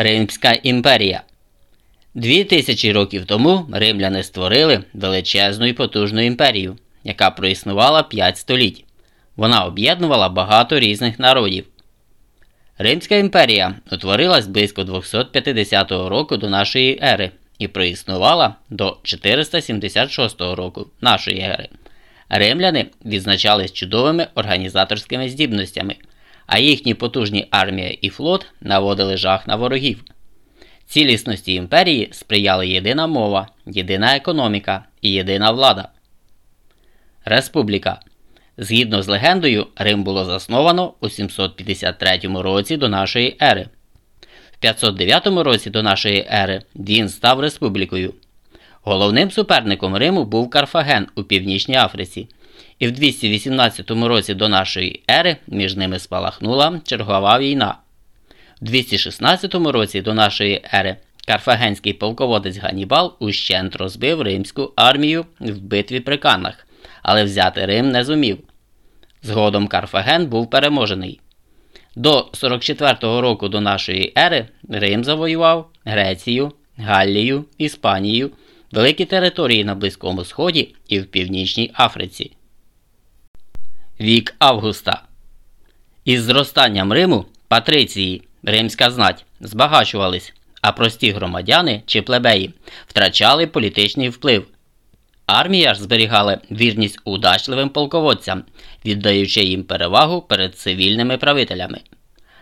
Римська імперія. Дві тисячі років тому римляни створили величезну і потужну імперію, яка проіснувала 5 століть. Вона об'єднувала багато різних народів. Римська імперія утворилась близько 250 року до нашої ери і проіснувала до 476 року нашої ери. Римляни відзначались чудовими організаторськими здібностями а їхні потужні армія і флот наводили жах на ворогів. Цілісності імперії сприяли єдина мова, єдина економіка і єдина влада. Республіка. Згідно з легендою, Рим було засновано у 753 році до нашої ери. В 509 році до нашої ери він став республікою. Головним суперником Риму був Карфаген у Північній Африці, і в 218 році до нашої ери між ними спалахнула чергова війна. В 216 році до нашої ери карфагенський полководець Ганібал ущент розбив римську армію в битві при Каннах, але взяти Рим не зумів. Згодом Карфаген був переможений. До 44 року до нашої ери Рим завоював Грецію, Галлію, Іспанію, великі території на Близькому Сході і в Північній Африці. Вік Августа. Із зростанням Риму патриції, римська знать, збагачувались, а прості громадяни чи плебеї втрачали політичний вплив. Армія ж зберігала вірність удачливим полководцям, віддаючи їм перевагу перед цивільними правителями.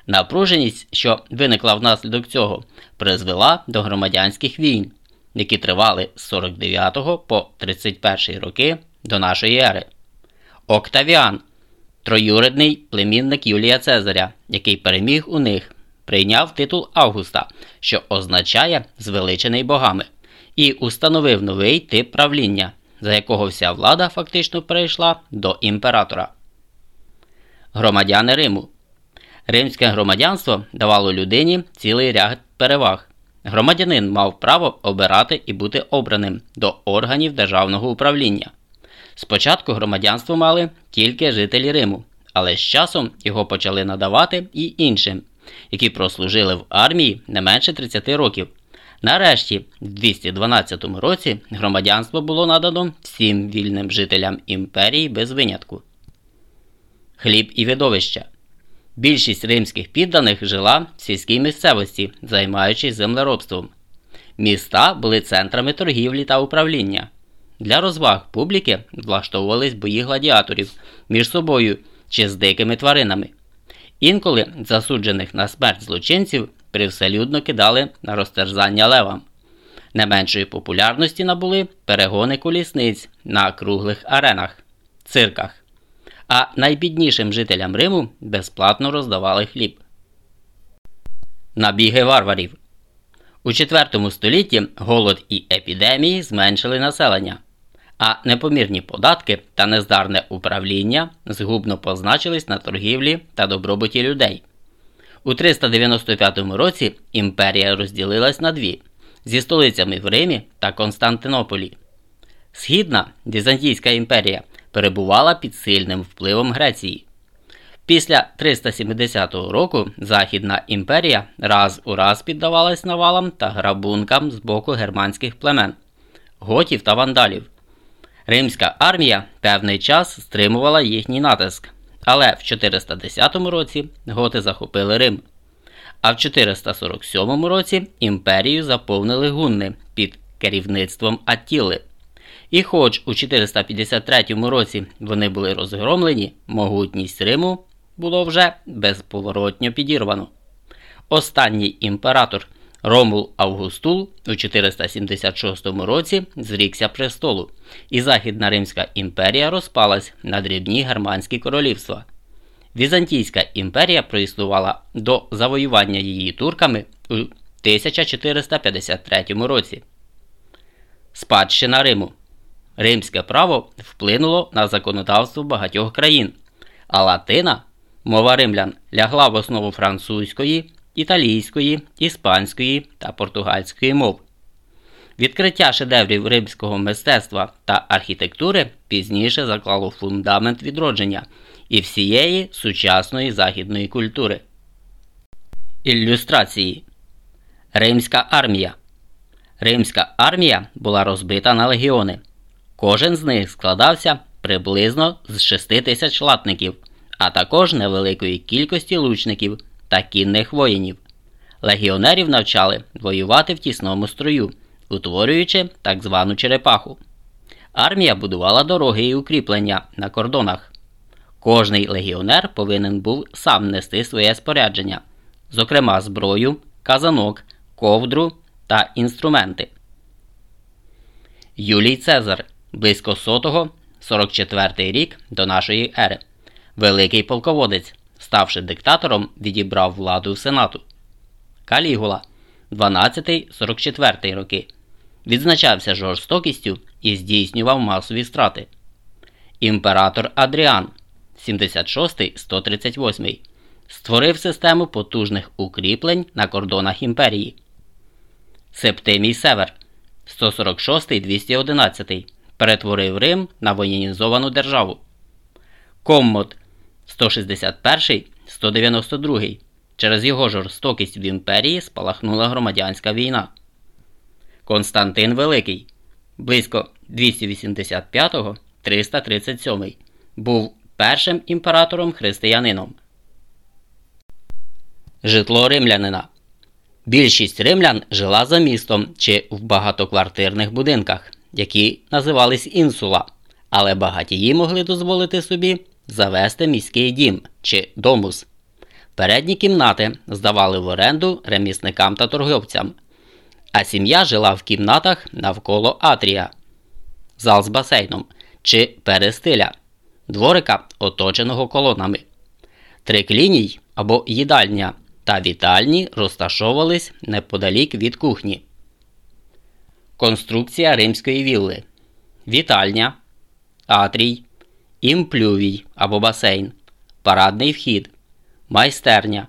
Напруженість, що виникла внаслідок цього, призвела до громадянських війн, які тривали з 49 по 31 роки до нашої ери. Октавіан, троюрідний племінник Юлія Цезаря, який переміг у них, прийняв титул Августа, що означає звеличений богами, і установив новий тип правління, за якого вся влада фактично перейшла до імператора. Громадяни Риму. Римське громадянство давало людині цілий ряд переваг. Громадянин мав право обирати і бути обраним до органів державного управління. Спочатку громадянство мали тільки жителі Риму, але з часом його почали надавати і іншим, які прослужили в армії не менше 30 років. Нарешті, в 212 році, громадянство було надано всім вільним жителям імперії без винятку. Хліб і видовища. Більшість римських підданих жила в сільській місцевості, займаючись землеробством. Міста були центрами торгівлі та управління. Для розваг публіки влаштовувались бої гладіаторів між собою чи з дикими тваринами. Інколи засуджених на смерть злочинців привселюдно кидали на розтерзання левам. Не меншої популярності набули перегони колісниць на круглих аренах, цирках, а найбіднішим жителям Риму безплатно роздавали хліб. Набіги варварів. У IV столітті голод і епідемії зменшили населення а непомірні податки та нездарне управління згубно позначились на торгівлі та добробуті людей. У 395 році імперія розділилась на дві зі столицями в Римі та Константинополі. Східна Візантійська імперія перебувала під сильним впливом Греції. Після 370 року Західна імперія раз у раз піддавалась навалам та грабункам з боку германських племен, готів та вандалів. Римська армія певний час стримувала їхній натиск, але в 410 році готи захопили Рим. А в 447 році імперію заповнили гунни під керівництвом Аттіли. І хоч у 453 році вони були розгромлені, могутність Риму було вже безповоротньо підірвано. Останній імператор Ромул Августул у 476 році зрікся престолу, і Західна Римська імперія розпалась на дрібні германські королівства. Візантійська імперія проіснувала до завоювання її турками у 1453 році. Спадщина Риму. Римське право вплинуло на законодавство багатьох країн, а латина мова римлян лягла в основу французької італійської, іспанської та португальської мов. Відкриття шедеврів римського мистецтва та архітектури пізніше заклало фундамент відродження і всієї сучасної західної культури. Ілюстрації Римська армія. Римська армія була розбита на легіони. Кожен з них складався приблизно з 6 тисяч латників, а також невеликої кількості лучників та кінних воїнів. Легіонерів навчали воювати в тісному строю, утворюючи так звану черепаху. Армія будувала дороги і укріплення на кордонах. Кожний легіонер повинен був сам нести своє спорядження, зокрема зброю, казанок, ковдру та інструменти. Юлій Цезар близько 100-го 44 рік до нашої ери. Великий полководець, ставши диктатором, відібрав владу в Сенату. Калігула 12-44 роки. Відзначався жорстокістю і здійснював масові страти. Імператор Адріан 76-138 створив систему потужних укріплень на кордонах імперії. Септимій Север 146-211 перетворив Рим на воєнізовану державу. Коммод 161-192 через його жорстокість в імперії спалахнула громадянська війна. Константин Великий близько 285-337 був першим імператором християнином. Житло римлянина. Більшість римлян жила за містом чи в багатоквартирних будинках, які називались інсула, але багатії могли дозволити собі завести міський дім чи домус. Передні кімнати здавали в оренду ремісникам та торговцям, а сім'я жила в кімнатах навколо атрія, зал з басейном чи перестиля, дворика, оточеного колонами. Трикліній або їдальня та вітальні розташовувались неподалік від кухні. Конструкція римської вілли, вітальня, атрій, імплювій або басейн, парадний вхід, майстерня,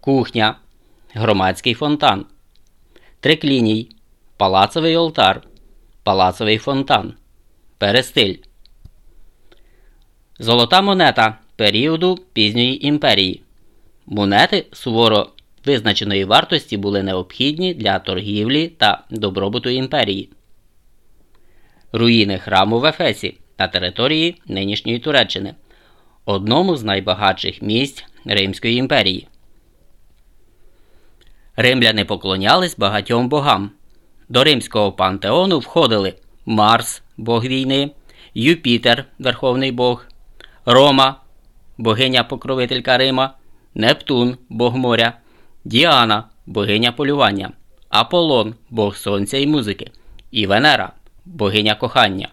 кухня, громадський фонтан, трикліній, палацовий олтар, палацовий фонтан, перестиль. Золота монета періоду пізньої імперії. Монети суворо визначеної вартості були необхідні для торгівлі та добробуту імперії. Руїни храму в Ефесі на території нинішньої Туреччини, одному з найбагатших місць Римської імперії. Римляни поклонялись багатьом богам. До римського пантеону входили Марс, Бог війни, Юпітер, Верховний Бог, Рома, богиня покровителька Рима, Нептун, Бог моря, Діана, богиня полювання, Аполлон, Бог сонця і музики, і Венера, богиня кохання.